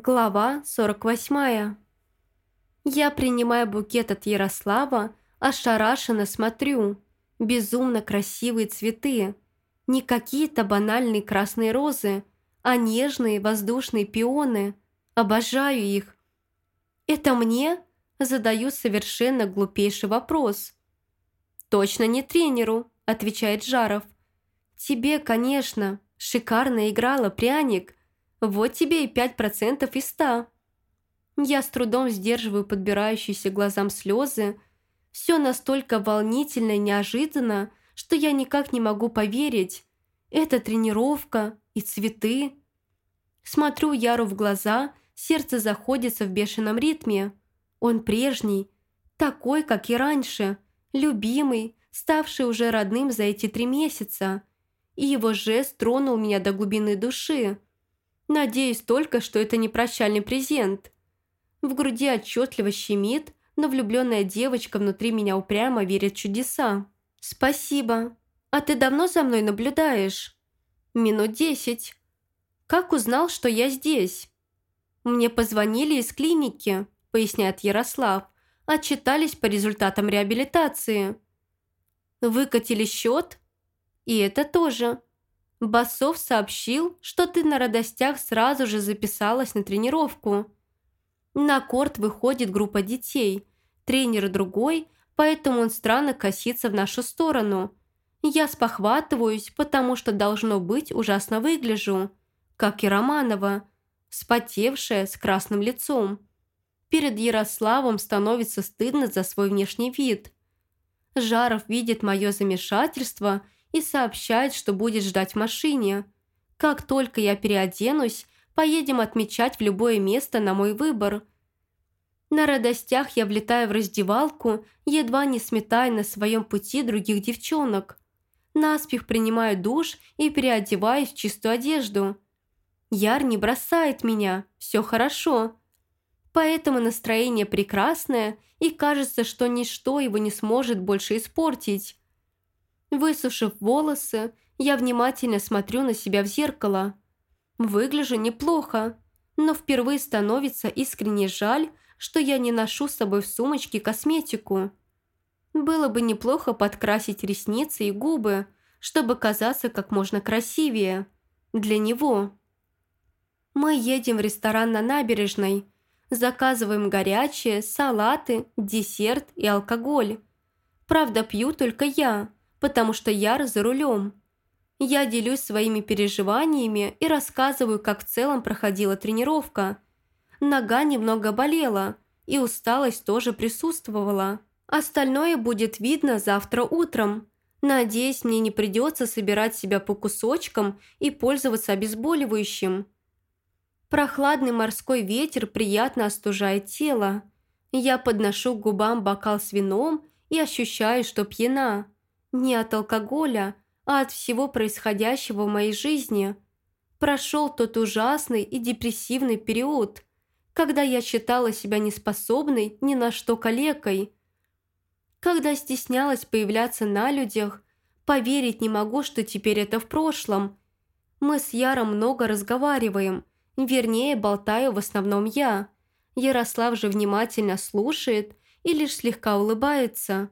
Глава 48. Я принимаю букет от Ярослава, ошарашенно смотрю. Безумно красивые цветы. Не какие-то банальные красные розы, а нежные воздушные пионы. Обожаю их. «Это мне?» – задаю совершенно глупейший вопрос. «Точно не тренеру», – отвечает Жаров. «Тебе, конечно, шикарно играла пряник, вот тебе и пять процентов из ста. Я с трудом сдерживаю подбирающиеся глазам слезы. Все настолько волнительно и неожиданно, что я никак не могу поверить. Это тренировка и цветы. Смотрю Яру в глаза, сердце заходится в бешеном ритме. Он прежний, такой, как и раньше, любимый, ставший уже родным за эти три месяца. И его жест тронул меня до глубины души. Надеюсь только, что это не прощальный презент. В груди отчетливо щемит, но влюбленная девочка внутри меня упрямо верит в чудеса. «Спасибо. А ты давно за мной наблюдаешь?» «Минут десять. Как узнал, что я здесь?» «Мне позвонили из клиники», – поясняет Ярослав. «Отчитались по результатам реабилитации». «Выкатили счет?» «И это тоже. Басов сообщил, что ты на радостях сразу же записалась на тренировку. На корт выходит группа детей, тренер другой, поэтому он странно косится в нашу сторону. Я спохватываюсь, потому что должно быть ужасно выгляжу, как и Романова, спотевшая с красным лицом. Перед Ярославом становится стыдно за свой внешний вид. Жаров видит мое замешательство – и сообщает, что будет ждать в машине. Как только я переоденусь, поедем отмечать в любое место на мой выбор. На радостях я влетаю в раздевалку, едва не сметая на своем пути других девчонок. Наспех принимаю душ и переодеваюсь в чистую одежду. Яр не бросает меня, все хорошо. Поэтому настроение прекрасное, и кажется, что ничто его не сможет больше испортить. Высушив волосы, я внимательно смотрю на себя в зеркало. Выгляжу неплохо, но впервые становится искренне жаль, что я не ношу с собой в сумочке косметику. Было бы неплохо подкрасить ресницы и губы, чтобы казаться как можно красивее. Для него. Мы едем в ресторан на набережной. Заказываем горячее, салаты, десерт и алкоголь. Правда, пью только я потому что Яр за рулем. Я делюсь своими переживаниями и рассказываю, как в целом проходила тренировка. Нога немного болела, и усталость тоже присутствовала. Остальное будет видно завтра утром. Надеюсь, мне не придется собирать себя по кусочкам и пользоваться обезболивающим. Прохладный морской ветер приятно остужает тело. Я подношу к губам бокал с вином и ощущаю, что пьяна. Не от алкоголя, а от всего происходящего в моей жизни. Прошел тот ужасный и депрессивный период, когда я считала себя неспособной ни на что калекой. Когда стеснялась появляться на людях, поверить не могу, что теперь это в прошлом. Мы с Яром много разговариваем, вернее, болтаю в основном я. Ярослав же внимательно слушает и лишь слегка улыбается.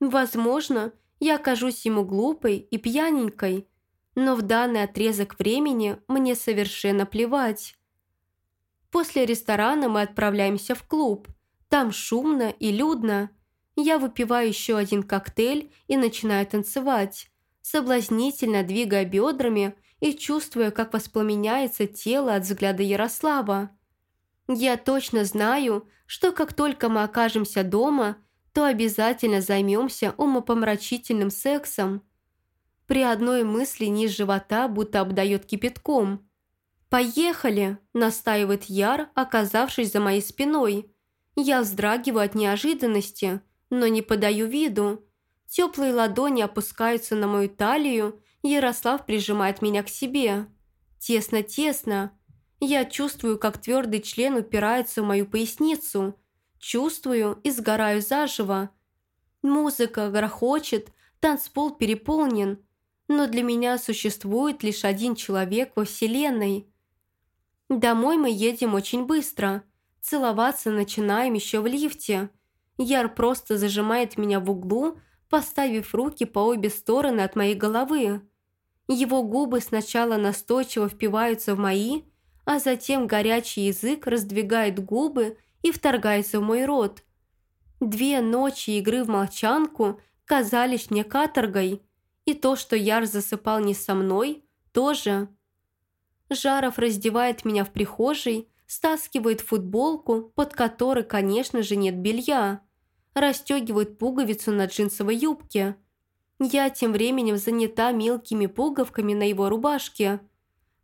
Возможно, я окажусь ему глупой и пьяненькой, но в данный отрезок времени мне совершенно плевать. После ресторана мы отправляемся в клуб. Там шумно и людно. Я выпиваю еще один коктейль и начинаю танцевать, соблазнительно двигая бедрами и чувствуя, как воспламеняется тело от взгляда Ярослава. Я точно знаю, что как только мы окажемся дома – то обязательно займемся умопомрачительным сексом. При одной мысли низ живота будто обдает кипятком. «Поехали!» – настаивает Яр, оказавшись за моей спиной. Я вздрагиваю от неожиданности, но не подаю виду. Теплые ладони опускаются на мою талию, Ярослав прижимает меня к себе. Тесно-тесно. Я чувствую, как твердый член упирается в мою поясницу – Чувствую и сгораю заживо. Музыка грохочет, танцпол переполнен, но для меня существует лишь один человек во Вселенной. Домой мы едем очень быстро. Целоваться начинаем еще в лифте. Яр просто зажимает меня в углу, поставив руки по обе стороны от моей головы. Его губы сначала настойчиво впиваются в мои, а затем горячий язык раздвигает губы и вторгается в мой рот. Две ночи игры в молчанку казались мне каторгой, и то, что Яр засыпал не со мной, тоже. Жаров раздевает меня в прихожей, стаскивает футболку, под которой, конечно же, нет белья, расстегивает пуговицу на джинсовой юбке. Я тем временем занята мелкими пуговками на его рубашке.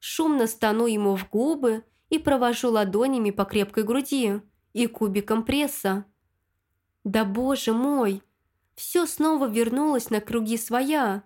Шумно стану ему в губы и провожу ладонями по крепкой груди и кубиком пресса. Да боже мой! Все снова вернулось на круги своя.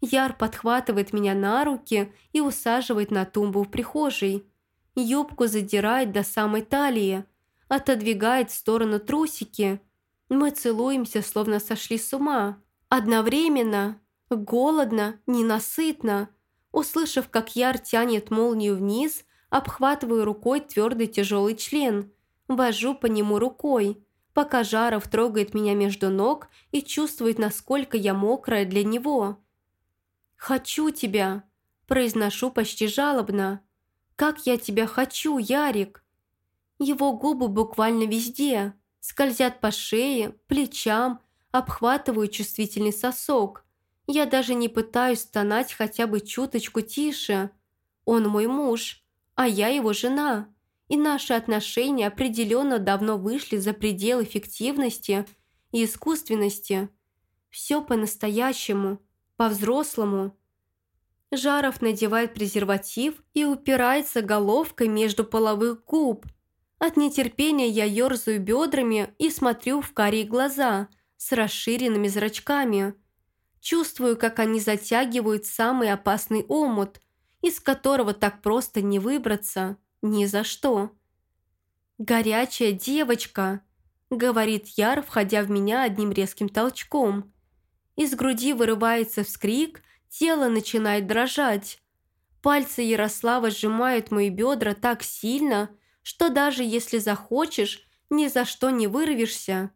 Яр подхватывает меня на руки и усаживает на тумбу в прихожей. Юбку задирает до самой талии, отодвигает в сторону трусики. Мы целуемся, словно сошли с ума. Одновременно, голодно, ненасытно. Услышав, как Яр тянет молнию вниз, обхватываю рукой твердый тяжелый член. Вожу по нему рукой, пока Жаров трогает меня между ног и чувствует, насколько я мокрая для него. «Хочу тебя», – произношу почти жалобно. «Как я тебя хочу, Ярик!» Его губы буквально везде, скользят по шее, плечам, обхватывают чувствительный сосок. Я даже не пытаюсь стонать хотя бы чуточку тише. Он мой муж, а я его жена, и наши отношения определенно давно вышли за пределы эффективности и искусственности. Все по-настоящему – по-взрослому. Жаров надевает презерватив и упирается головкой между половых губ. От нетерпения я ерзаю бедрами и смотрю в карие глаза с расширенными зрачками. Чувствую, как они затягивают самый опасный омут, из которого так просто не выбраться ни за что. «Горячая девочка», — говорит Яр, входя в меня одним резким толчком. Из груди вырывается вскрик, тело начинает дрожать. Пальцы Ярослава сжимают мои бедра так сильно, что даже если захочешь, ни за что не вырвешься.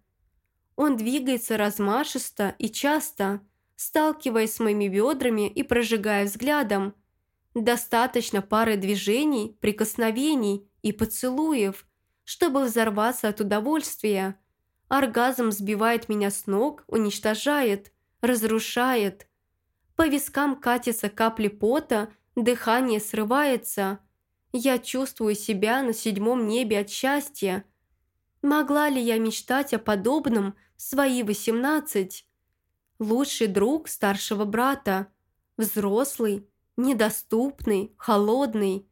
Он двигается размашисто и часто, сталкиваясь с моими бедрами и прожигая взглядом. Достаточно пары движений, прикосновений и поцелуев, чтобы взорваться от удовольствия. Оргазм сбивает меня с ног, уничтожает разрушает. По вискам катятся капли пота, дыхание срывается. Я чувствую себя на седьмом небе от счастья. Могла ли я мечтать о подобном в свои восемнадцать? Лучший друг старшего брата. Взрослый, недоступный, холодный.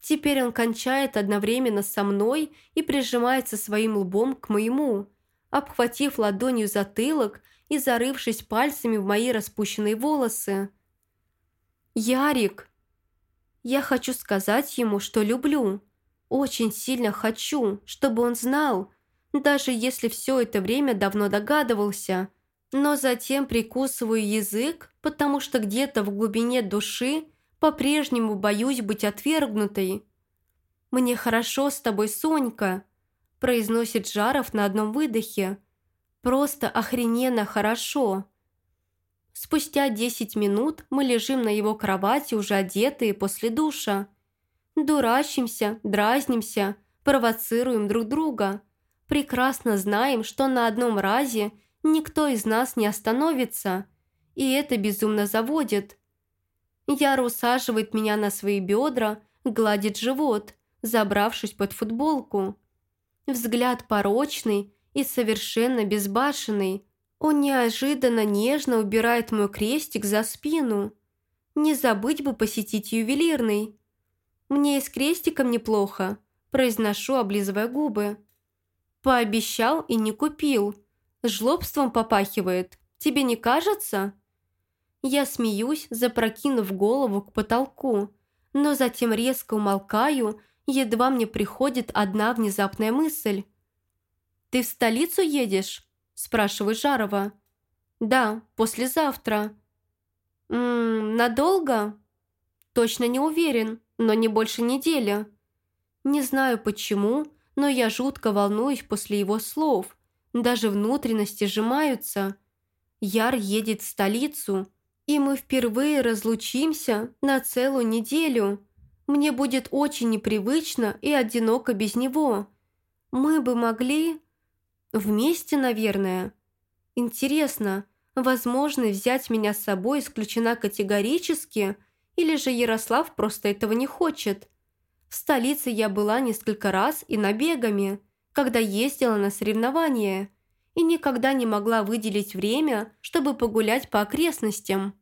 Теперь он кончает одновременно со мной и прижимается своим лбом к моему, обхватив ладонью затылок и зарывшись пальцами в мои распущенные волосы. «Ярик!» Я хочу сказать ему, что люблю. Очень сильно хочу, чтобы он знал, даже если все это время давно догадывался. Но затем прикусываю язык, потому что где-то в глубине души по-прежнему боюсь быть отвергнутой. «Мне хорошо с тобой, Сонька», – произносит Жаров на одном выдохе – Просто охрененно хорошо. Спустя 10 минут мы лежим на его кровати, уже одетые после душа. Дурачимся, дразнимся, провоцируем друг друга. Прекрасно знаем, что на одном разе никто из нас не остановится, и это безумно заводит. Яра усаживает меня на свои бедра, гладит живот, забравшись под футболку. Взгляд порочный, и совершенно безбашенный. Он неожиданно нежно убирает мой крестик за спину. Не забыть бы посетить ювелирный. Мне и с крестиком неплохо, произношу, облизывая губы. Пообещал и не купил. Жлобством попахивает. Тебе не кажется? Я смеюсь, запрокинув голову к потолку, но затем резко умолкаю, едва мне приходит одна внезапная мысль. «Ты в столицу едешь?» – спрашиваю Жарова. «Да, послезавтра». «М -м, «Надолго?» «Точно не уверен, но не больше недели». Не знаю почему, но я жутко волнуюсь после его слов. Даже внутренности сжимаются. Яр едет в столицу, и мы впервые разлучимся на целую неделю. Мне будет очень непривычно и одиноко без него. Мы бы могли... Вместе, наверное. Интересно, возможность взять меня с собой исключена категорически, или же Ярослав просто этого не хочет? В столице я была несколько раз и набегами, когда ездила на соревнования, и никогда не могла выделить время, чтобы погулять по окрестностям.